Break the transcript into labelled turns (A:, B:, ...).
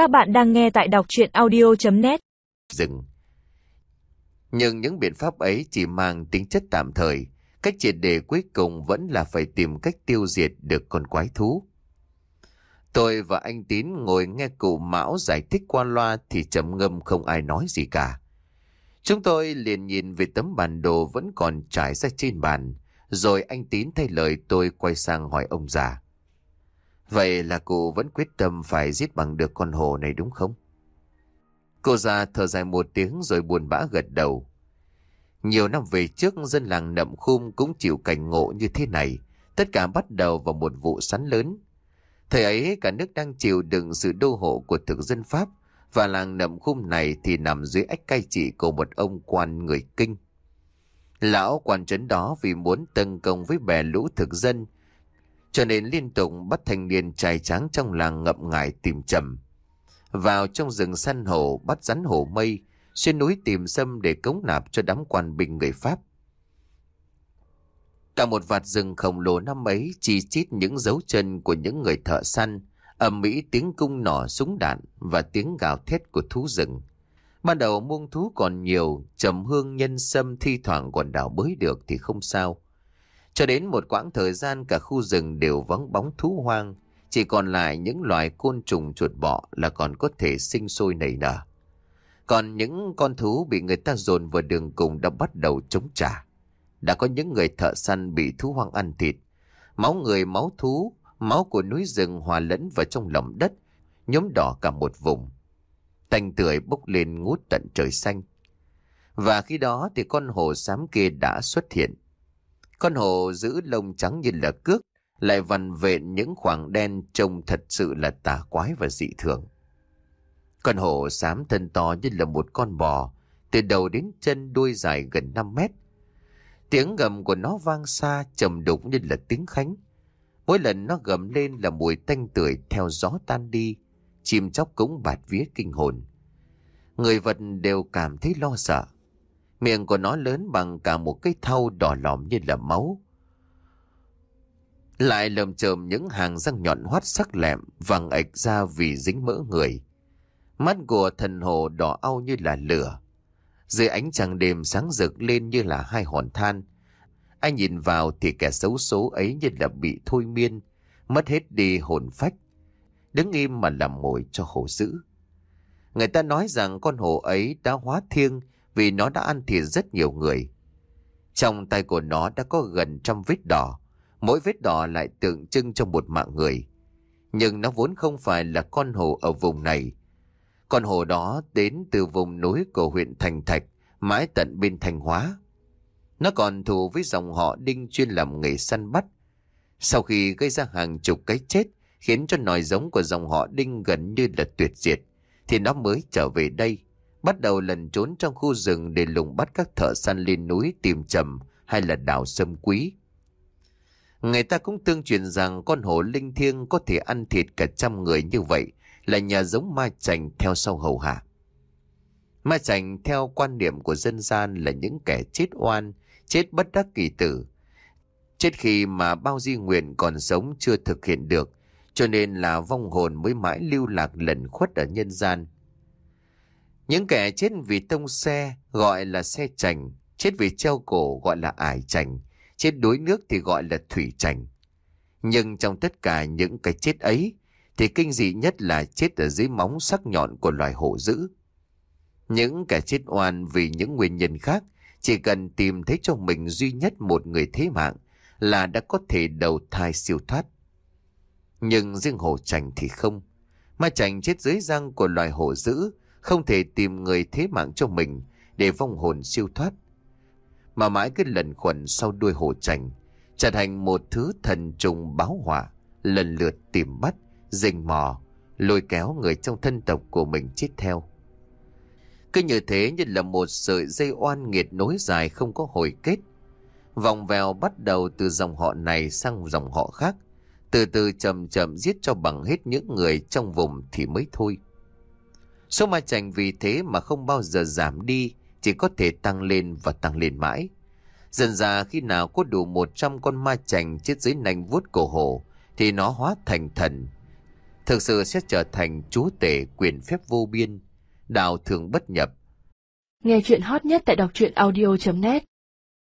A: Các bạn đang nghe tại đọc chuyện audio.net
B: Dừng. Nhưng những biện pháp ấy chỉ mang tính chất tạm thời. Cách triệt đề cuối cùng vẫn là phải tìm cách tiêu diệt được con quái thú. Tôi và anh Tín ngồi nghe cụ Mão giải thích qua loa thì trầm ngâm không ai nói gì cả. Chúng tôi liền nhìn về tấm bản đồ vẫn còn trải ra trên bàn, rồi anh Tín thay lời tôi quay sang hỏi ông già. Vậy là cụ vẫn quyết tâm phải giết bằng được con hồ này đúng không? Cô già thở dài một tiếng rồi buồn bã gật đầu. Nhiều năm về trước, dân làng nậm khum cũng chịu cảnh ngộ như thế này. Tất cả bắt đầu vào một vụ sắn lớn. Thời ấy, cả nước đang chịu đựng sự đô hộ của thực dân Pháp và làng nậm khum này thì nằm dưới ách cai trị của một ông quan người kinh. Lão quan trấn đó vì muốn tấn công với bè lũ thực dân cho nên liên tục bắt thanh niên trai tráng trong làng ngậm ngại tìm trầm. Vào trong rừng săn hổ bắt rắn hổ mây, xuyên núi tìm sâm để cống nạp cho đám quan binh người Pháp. Cả một vạt rừng khổng lồ năm ấy chỉ chít những dấu chân của những người thợ săn, ầm mỹ tiếng cung nỏ súng đạn và tiếng gào thét của thú rừng. Ban đầu muông thú còn nhiều, trầm hương nhân sâm thi thoảng còn đào bới được thì không sao. Cho đến một quãng thời gian cả khu rừng đều vắng bóng thú hoang, chỉ còn lại những loài côn trùng chuột bọ là còn có thể sinh sôi nảy nở. Còn những con thú bị người ta dồn vào đường cùng đã bắt đầu chống trả. Đã có những người thợ săn bị thú hoang ăn thịt. Máu người, máu thú, máu của núi rừng hòa lẫn vào trong lòng đất, nhóm đỏ cả một vùng. Tanh tưởi bốc lên ngút tận trời xanh. Và khi đó thì con hồ xám kia đã xuất hiện. Con hổ giữ lông trắng như là cước, lại vằn vện những khoảng đen trông thật sự là tà quái và dị thường. Con hổ xám thân to như là một con bò, từ đầu đến chân đuôi dài gần 5 mét. Tiếng gầm của nó vang xa trầm đục như là tiếng khánh. Mỗi lần nó gầm lên là mùi tanh tưởi theo gió tan đi, chim chóc cũng bạt vía kinh hồn. Người vật đều cảm thấy lo sợ. Miệng của nó lớn bằng cả một cái thau đỏ lòm như là máu. Lại lầm chồm những hàng răng nhọn hoắt sắc lẹm vàng ạch ra vì dính mỡ người. Mắt của thần hồ đỏ au như là lửa. Dưới ánh trăng đêm sáng rực lên như là hai hòn than. Anh nhìn vào thì kẻ xấu số ấy như là bị thôi miên, mất hết đi hồn phách. Đứng im mà làm mồi cho hồ dữ. Người ta nói rằng con hồ ấy đã hóa thiêng vì nó đã ăn thịt rất nhiều người. Trong tay của nó đã có gần trăm vết đỏ, mỗi vết đỏ lại tượng trưng cho một mạng người. Nhưng nó vốn không phải là con hồ ở vùng này. Con hồ đó đến từ vùng núi của huyện Thành Thạch, mãi tận bên Thanh Hóa. Nó còn thù với dòng họ Đinh chuyên làm nghề săn bắt. Sau khi gây ra hàng chục cái chết, khiến cho nòi giống của dòng họ Đinh gần như là tuyệt diệt, thì nó mới trở về đây bắt đầu lần trốn trong khu rừng để lùng bắt các thợ săn lên núi tìm trầm hay là đào sâm quý. Người ta cũng tương truyền rằng con hổ linh thiêng có thể ăn thịt cả trăm người như vậy là nhà giống ma chành theo sau hầu hạ. Ma chành theo quan niệm của dân gian là những kẻ chết oan, chết bất đắc kỳ tử. Chết khi mà bao di nguyện còn sống chưa thực hiện được, cho nên là vong hồn mới mãi lưu lạc lẩn khuất ở nhân gian. Những kẻ chết vì tông xe gọi là xe chành, chết vì treo cổ gọi là ải chành, chết đuối nước thì gọi là thủy chành. Nhưng trong tất cả những cái chết ấy, thì kinh dị nhất là chết ở dưới móng sắc nhọn của loài hổ dữ. Những kẻ chết oan vì những nguyên nhân khác, chỉ cần tìm thấy cho mình duy nhất một người thế mạng là đã có thể đầu thai siêu thoát. Nhưng riêng hổ chành thì không. Ma chành chết dưới răng của loài hổ dữ không thể tìm người thế mạng cho mình để vong hồn siêu thoát. Mà mãi cứ lần khuẩn sau đuôi hổ chành, trở thành một thứ thần trùng báo hỏa, lần lượt tìm bắt, rình mò, lôi kéo người trong thân tộc của mình chết theo. Cứ như thế như là một sợi dây oan nghiệt nối dài không có hồi kết. Vòng vèo bắt đầu từ dòng họ này sang dòng họ khác, từ từ chậm chậm giết cho bằng hết những người trong vùng thì mới thôi. Số ma chành vì thế mà không bao giờ giảm đi, chỉ có thể tăng lên và tăng lên mãi. Dần ra khi nào có đủ 100 con ma chành chết dưới nành vuốt cổ hổ, thì nó hóa thành thần. thực sự sẽ trở thành chúa tể quyền phép vô biên, đạo thường bất nhập.
C: Nghe chuyện hot nhất tại đọc truyện audio.net